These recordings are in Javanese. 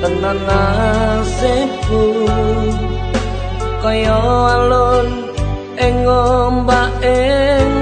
tentan nasibku kaya alon engom baeng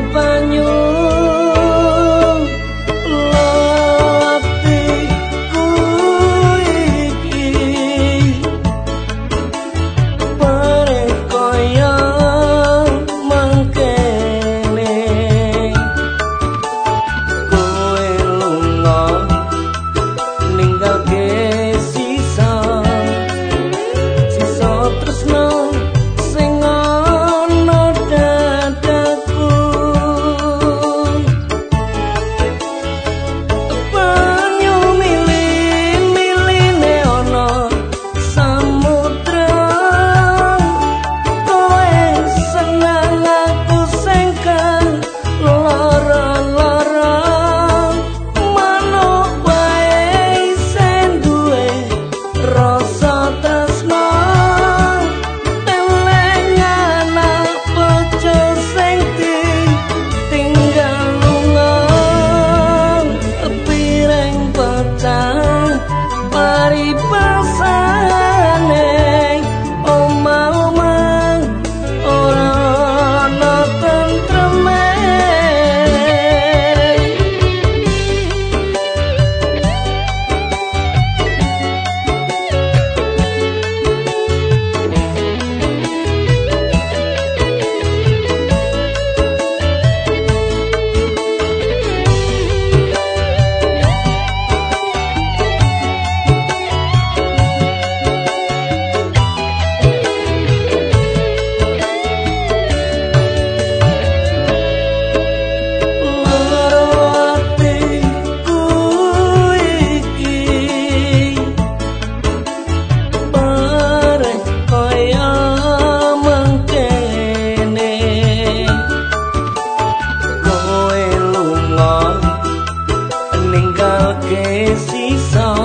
see some.